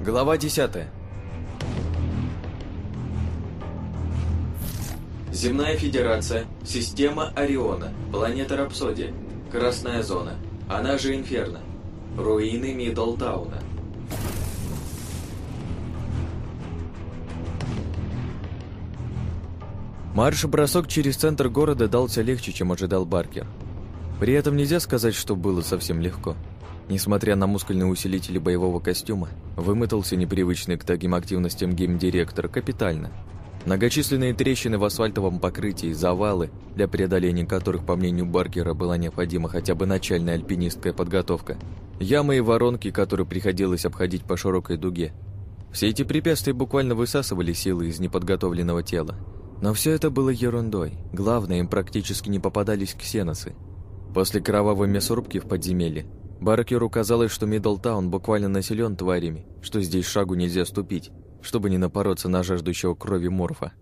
Глава 10 Земная Федерация, система Ориона, планета Рапсодия, Красная Зона, она же Инферно, руины Миддлтауна. Марш-бросок через центр города дался легче, чем ожидал Баркер. При этом нельзя сказать, что было совсем легко. Несмотря на мускульные усилители боевого костюма, вымотался непривычный к таким активностям гейм-директор капитально. Многочисленные трещины в асфальтовом покрытии, завалы, для преодоления которых, по мнению Баркера, была необходима хотя бы начальная альпинистская подготовка, ямы и воронки, которые приходилось обходить по широкой дуге. Все эти препятствия буквально высасывали силы из неподготовленного тела. Но все это было ерундой. Главное, им практически не попадались ксеносы. После кровавой мясорубки в подземелье Баркеру казалось, что Миддлтаун буквально населен тварями, что здесь шагу нельзя ступить, чтобы не напороться на жаждущего крови морфа.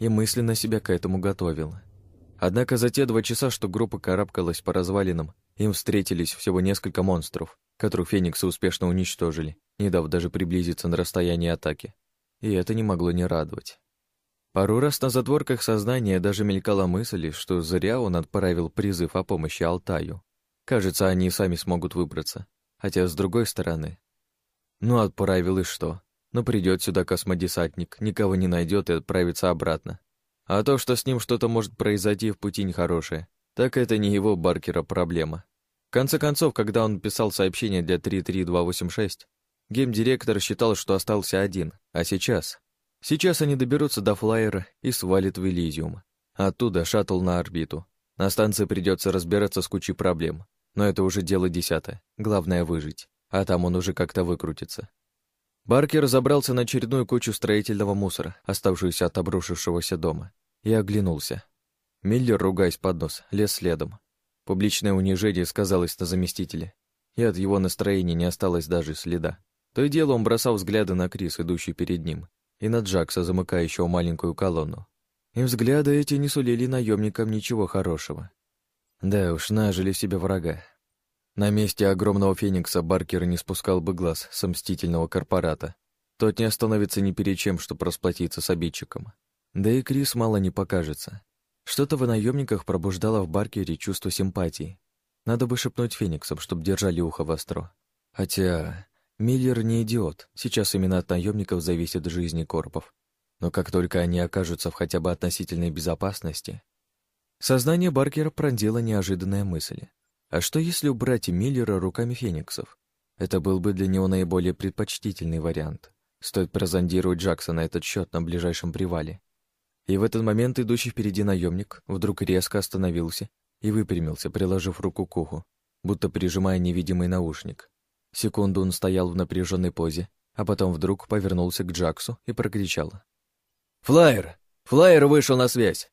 И мысленно себя к этому готовил. Однако за те два часа, что группа карабкалась по развалинам, им встретились всего несколько монстров, которых фениксы успешно уничтожили, не дав даже приблизиться на расстояние атаки. И это не могло не радовать. Пару раз на задворках сознания даже мелькала мысль, что зря он отправил призыв о помощи Алтаю. Кажется, они сами смогут выбраться. Хотя, с другой стороны... Ну, отправил и что? Ну, придет сюда космодесантник, никого не найдет и отправится обратно. А то, что с ним что-то может произойти в пути нехорошее, так это не его Баркера проблема. В конце концов, когда он писал сообщение для 33286, гейм-директор считал, что остался один, а сейчас Сейчас они доберутся до флайера и свалят в Элизиум. Оттуда шаттл на орбиту. На станции придется разбираться с кучей проблем. Но это уже дело десятое. Главное — выжить. А там он уже как-то выкрутится. Баркер забрался на очередную кучу строительного мусора, оставшуюся от обрушившегося дома, и оглянулся. Миллер, ругаясь под нос, лез следом. Публичное унижение сказалось на заместителе, и от его настроения не осталось даже следа. То и дело он бросал взгляды на Крис, идущий перед ним, и на Джакса, замыкающего маленькую колонну. И взгляды эти не сулили наемникам ничего хорошего. Да уж, нажили себе врага. На месте огромного феникса Баркер не спускал бы глаз с мстительного корпората. Тот не остановится ни перед чем, чтобы расплатиться с обидчиком. Да и Крис мало не покажется. Что-то в наемниках пробуждало в Баркере чувство симпатии. Надо бы шепнуть фениксам, чтобы держали ухо востро. Хотя Миллер не идиот, сейчас именно от наемников зависит жизни корпов. Но как только они окажутся в хотя бы относительной безопасности... Сознание Баркера пронзила неожиданная мысль. А что если убрать Миллера руками фениксов? Это был бы для него наиболее предпочтительный вариант. Стоит прозондировать Джакса на этот счет на ближайшем привале. И в этот момент идущий впереди наемник вдруг резко остановился и выпрямился, приложив руку к уху, будто прижимая невидимый наушник. Секунду он стоял в напряженной позе, а потом вдруг повернулся к Джаксу и прокричал. «Флайер! Флайер вышел на связь!»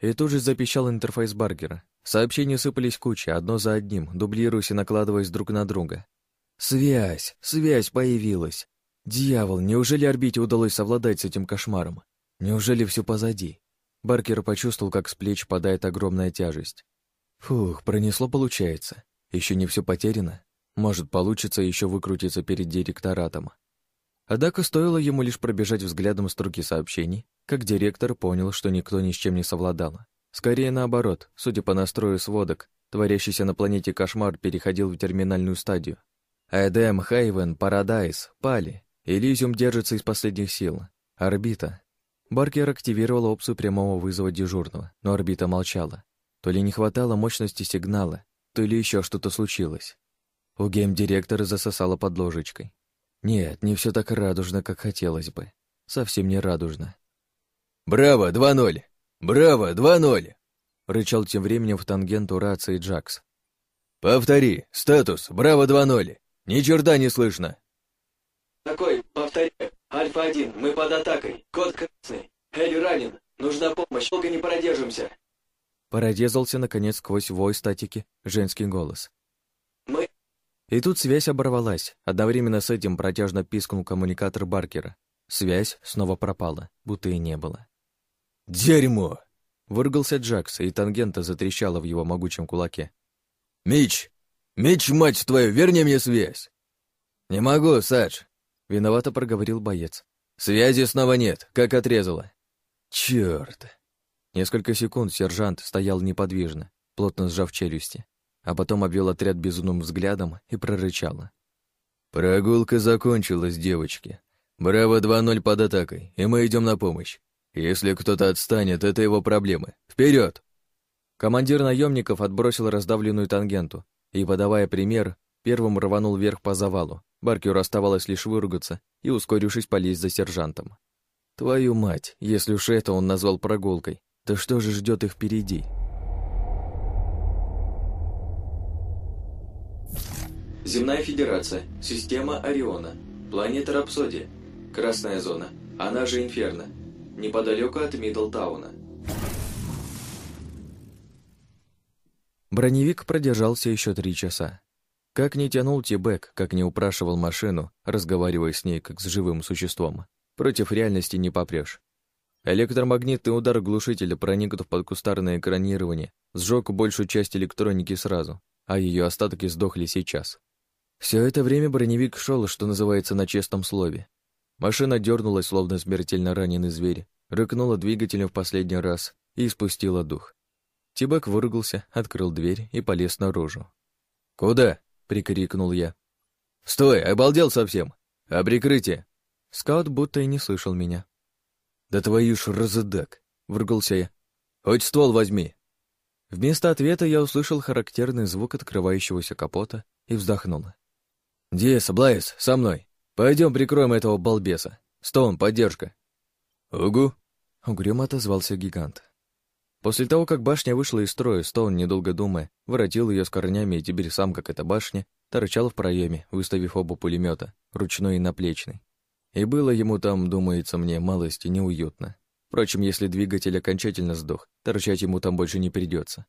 И тут же запищал интерфейс Баргера. Сообщения сыпались куча, одно за одним, дублируясь и накладываясь друг на друга. «Связь! Связь появилась! Дьявол, неужели орбите удалось совладать с этим кошмаром? Неужели все позади?» Баркер почувствовал, как с плеч падает огромная тяжесть. Фух, пронесло получается. Еще не все потеряно. Может, получится еще выкрутиться перед директоратом. Однако стоило ему лишь пробежать взглядом строки сообщений, как директор понял, что никто ни с чем не совладал. Скорее наоборот, судя по настрою сводок, творящийся на планете кошмар переходил в терминальную стадию. Эдем, Хейвен, Парадайз пали. Элизиум держится из последних сил. Орбита. Баркер активировал опцию прямого вызова дежурного, но орбита молчала. То ли не хватало мощности сигнала, то ли еще что-то случилось. У гейм-директора засосало под ложечкой. Нет, не все так радужно, как хотелось бы. Совсем не радужно. «Браво, 2-0! Браво, 2-0!» рычал тем временем в тангенту рации Джакс. «Повтори, статус, браво 2-0! Ни черта не слышно!» Такой, повтори, Альфа-1, мы под атакой, код красный, Эль ранен, нужна помощь, долго не продержимся. Прорезался, наконец, сквозь вой статики женский голос. И тут связь оборвалась. Одновременно с этим протяжно пискнул коммуникатор Баркера. Связь снова пропала, будто и не было. «Дерьмо!» Выргался Джакс, и тангента затрещала в его могучем кулаке. «Мич! Мич, мать твою, верни мне связь!» «Не могу, Садж!» Виновато проговорил боец. «Связи снова нет, как отрезало». «Чёрт!» Несколько секунд сержант стоял неподвижно, плотно сжав челюсти, а потом обвел отряд безумным взглядом и прорычал. «Прогулка закончилась, девочки. Браво 2-0 под атакой, и мы идем на помощь. Если кто-то отстанет, это его проблемы. Вперед! Командир наемников отбросил раздавленную тангенту и, подавая пример, первым рванул вверх по завалу. Баркеру оставалось лишь выругаться и, ускорившись, полезть за сержантом. Твою мать, если уж это он назвал прогулкой, то что же ждет их впереди? Земная Федерация, система Ориона, планета Рапсодия, Красная зона, она же Инферно, неподалеку от Миддлтауна. Броневик продержался еще три часа. Как не тянул Тибек, как не упрашивал машину, разговаривая с ней как с живым существом, против реальности не попрешь. Электромагнитный удар глушителя, проникнув под кустарное экранирование, сжег большую часть электроники сразу, а ее остатки сдохли сейчас. Все это время броневик шел, что называется, на честном слове. Машина дернулась, словно смертельно раненый зверь, рыкнула двигателем в последний раз и испустила дух. Тибак выругался, открыл дверь и полез наружу. «Куда?» — прикрикнул я. «Стой, обалдел совсем! А прикрытие?» Скаут будто и не слышал меня. «Да твою ж разыдак!» — выругался я. «Хоть ствол возьми!» Вместо ответа я услышал характерный звук открывающегося капота и вздохнул. «Диэс, Блайс, со мной! Пойдем прикроем этого балбеса! Стоун, поддержка!» «Угу!» — угрюмо отозвался гигант. После того, как башня вышла из строя, Стоун, недолго думая, воротил ее с корнями и теперь сам, как эта башня, торчал в проеме, выставив оба пулемета, ручной и наплечный. И было ему там, думается мне, малости неуютно. Впрочем, если двигатель окончательно сдох, торчать ему там больше не придется.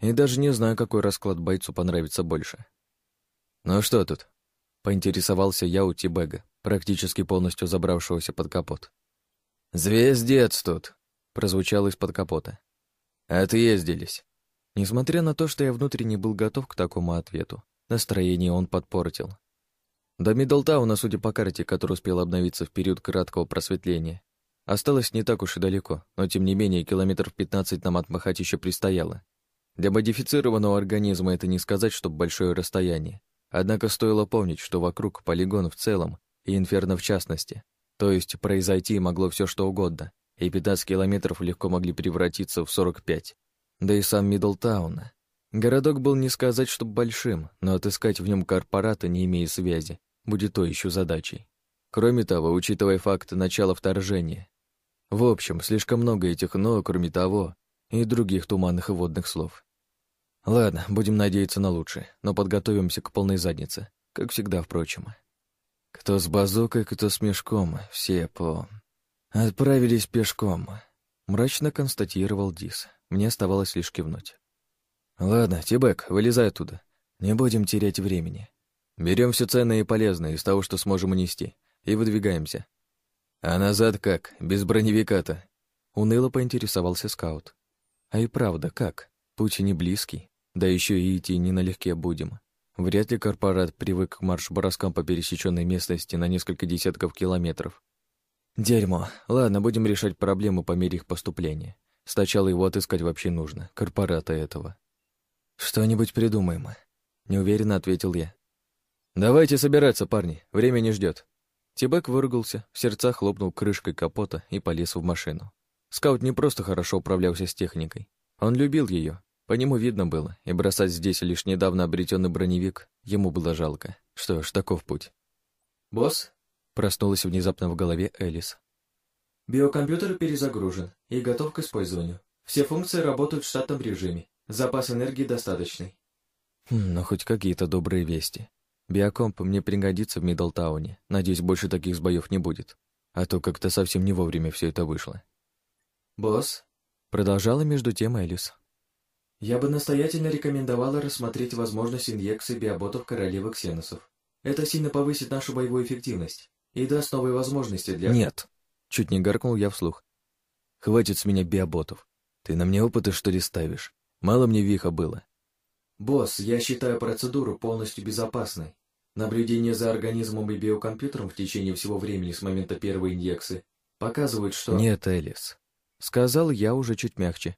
И даже не знаю, какой расклад бойцу понравится больше. «Ну что тут?» — поинтересовался я у Тибега, практически полностью забравшегося под капот. «Звездец тут!» — прозвучало из-под капота. Отъездились. Несмотря на то, что я внутренне был готов к такому ответу, настроение он подпортил. До Миддлтауна, судя по карте, которая успела обновиться в период краткого просветления, осталось не так уж и далеко, но тем не менее километров 15 нам отмахать еще предстояло. Для модифицированного организма это не сказать, что большое расстояние. Однако стоило помнить, что вокруг полигон в целом и инферно в частности. То есть произойти могло все что угодно, и 15 километров легко могли превратиться в 45. Да и сам Миддлтаун. Городок был не сказать, что большим, но отыскать в нем корпората, не имея связи, будет то еще задачей. Кроме того, учитывая факт начала вторжения. В общем, слишком много этих «но», кроме того, и других туманных и водных слов. Ладно, будем надеяться на лучшее, но подготовимся к полной заднице, как всегда, впрочем. Кто с базукой, кто с мешком, все по... «Отправились пешком», — мрачно констатировал Дис. Мне оставалось лишь кивнуть. «Ладно, Тибек, вылезай оттуда. Не будем терять времени. Берем все ценное и полезное из того, что сможем унести, и выдвигаемся». «А назад как? Без броневика-то?» — уныло поинтересовался скаут. «А и правда, как? Путь не близкий, да еще и идти не налегке будем. Вряд ли корпорат привык к марш-броскам по пересеченной местности на несколько десятков километров. Дерьмо. Ладно, будем решать проблему по мере их поступления. Сначала его отыскать вообще нужно, корпората этого. Что-нибудь придумаем. Неуверенно ответил я. Давайте собираться, парни, время не ждет. Тибек выругался, в сердцах хлопнул крышкой капота и полез в машину. Скаут не просто хорошо управлялся с техникой. Он любил ее. По нему видно было, и бросать здесь лишь недавно обретенный броневик ему было жалко. Что ж, таков путь. «Босс, Проснулась внезапно в голове Элис. Биокомпьютер перезагружен и готов к использованию. Все функции работают в штатном режиме. Запас энергии достаточный. Хм, ну, хоть какие-то добрые вести. Биокомп мне пригодится в Миддлтауне. Надеюсь, больше таких сбоев не будет. А то как-то совсем не вовремя все это вышло. «Босс», — продолжала между тем Элис. «Я бы настоятельно рекомендовала рассмотреть возможность инъекции биоботов королевы ксеносов. Это сильно повысит нашу боевую эффективность и даст новые возможности для... Нет. Чуть не гаркнул я вслух. Хватит с меня биоботов. Ты на мне опыты, что ли, ставишь? Мало мне виха было. Босс, я считаю процедуру полностью безопасной. Наблюдение за организмом и биокомпьютером в течение всего времени с момента первой инъекции показывают, что... Нет, Элис. Сказал я уже чуть мягче.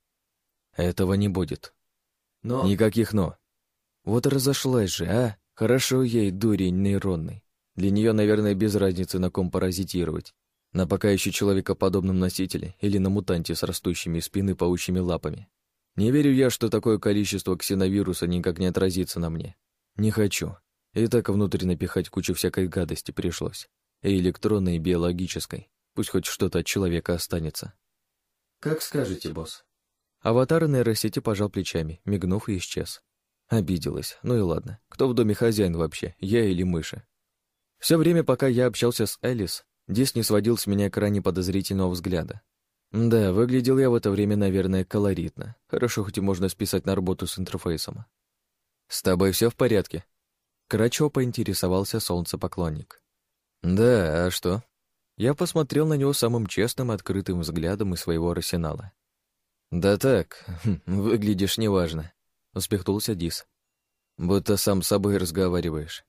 Этого не будет. Но... Никаких «но». Вот разошлась же, а? Хорошо ей, дурень нейронный. Для нее, наверное, без разницы, на ком паразитировать. На пока еще человекоподобном носителе или на мутанте с растущими спины паучьими лапами. Не верю я, что такое количество ксеновируса никак не отразится на мне. Не хочу. И так внутрь напихать кучу всякой гадости пришлось. И электронной, и биологической. Пусть хоть что-то от человека останется. Как скажете, босс. Аватар нейросети пожал плечами, мигнув и исчез. Обиделась. Ну и ладно. Кто в доме хозяин вообще, я или мыши? Все время, пока я общался с Элис, Дис не сводил с меня крайне подозрительного взгляда. Да, выглядел я в это время, наверное, колоритно. Хорошо, хоть и можно списать на работу с интерфейсом. «С тобой все в порядке?» Крачо поинтересовался солнцепоклонник. «Да, а что?» Я посмотрел на него самым честным, открытым взглядом из своего арсенала. «Да так, хм, выглядишь неважно», — успехнулся Дис. «Будто сам с собой разговариваешь».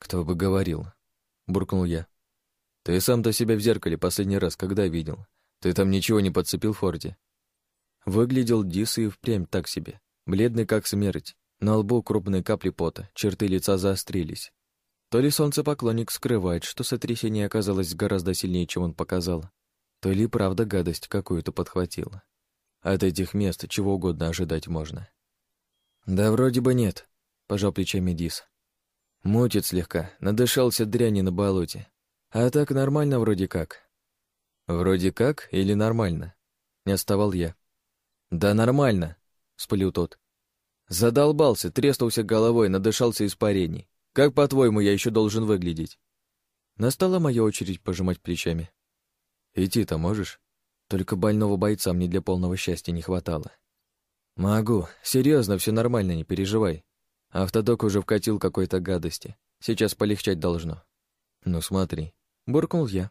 «Кто бы говорил?» — буркнул я. «Ты сам-то себя в зеркале последний раз когда видел? Ты там ничего не подцепил в форте?» Выглядел Дис и впрямь так себе, бледный как смерть. На лбу крупные капли пота, черты лица заострились. То ли солнцепоклонник скрывает, что сотрясение оказалось гораздо сильнее, чем он показал, то ли правда гадость какую-то подхватила. От этих мест чего угодно ожидать можно. «Да вроде бы нет», — пожал плечами Дис. «Мутит слегка, надышался дряни на болоте. А так нормально вроде как». «Вроде как или нормально?» Не отставал я. «Да нормально», — спылил тот. «Задолбался, треснулся головой, надышался испарений. Как, по-твоему, я еще должен выглядеть?» Настала моя очередь пожимать плечами. «Идти-то можешь? Только больного бойца мне для полного счастья не хватало». «Могу. Серьезно, все нормально, не переживай. Автодок уже вкатил какой-то гадости. Сейчас полегчать должно». «Ну смотри», — буркнул я.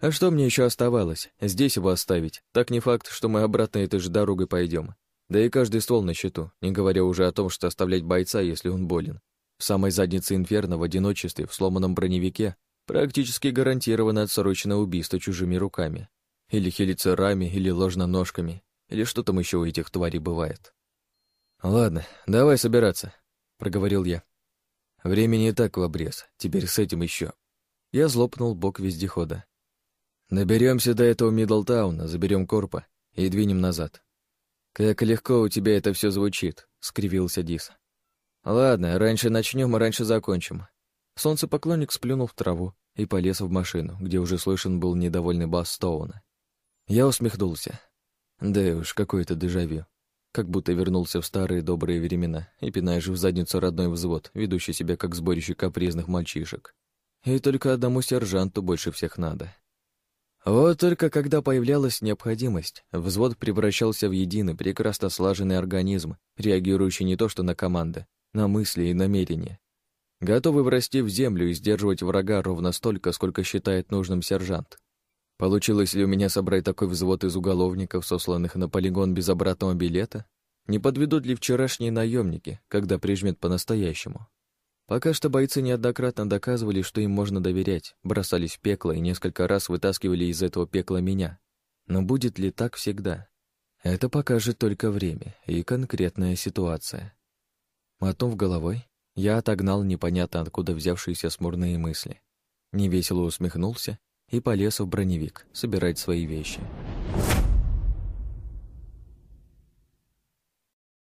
«А что мне еще оставалось? Здесь его оставить. Так не факт, что мы обратно этой же дорогой пойдем. Да и каждый ствол на счету, не говоря уже о том, что оставлять бойца, если он болен. В самой заднице инферно в одиночестве, в сломанном броневике, практически гарантированно отсроченное убийство чужими руками. Или хелицерами, или ложноножками, или что там еще у этих тварей бывает. «Ладно, давай собираться», — проговорил я. «Времени и так в обрез, теперь с этим еще. Я злопнул бок вездехода. Наберемся до этого Мидлтауна, заберем корпа и двинем назад. «Как легко у тебя это все звучит», — скривился Дис. Ладно, раньше начнем, и раньше закончим. Солнцепоклонник сплюнул в траву и полез в машину, где уже слышен был недовольный бас Стоуна. Я усмехнулся. Да уж, какое-то дежавю. Как будто вернулся в старые добрые времена и пинаешь в задницу родной взвод, ведущий себя как сборище капризных мальчишек. И только одному сержанту больше всех надо. Вот только когда появлялась необходимость, взвод превращался в единый, прекрасно слаженный организм, реагирующий не то что на команды, на мысли и намерения. Готовый врасти в землю и сдерживать врага ровно столько, сколько считает нужным сержант. Получилось ли у меня собрать такой взвод из уголовников, сосланных на полигон без обратного билета? Не подведут ли вчерашние наемники, когда прижмет по-настоящему? Пока что бойцы неоднократно доказывали, что им можно доверять, бросались в пекло и несколько раз вытаскивали из этого пекла меня. Но будет ли так всегда? Это покажет только время и конкретная ситуация. Мотнув головой, я отогнал непонятно откуда взявшиеся смурные мысли. Невесело усмехнулся и полез в броневик собирать свои вещи.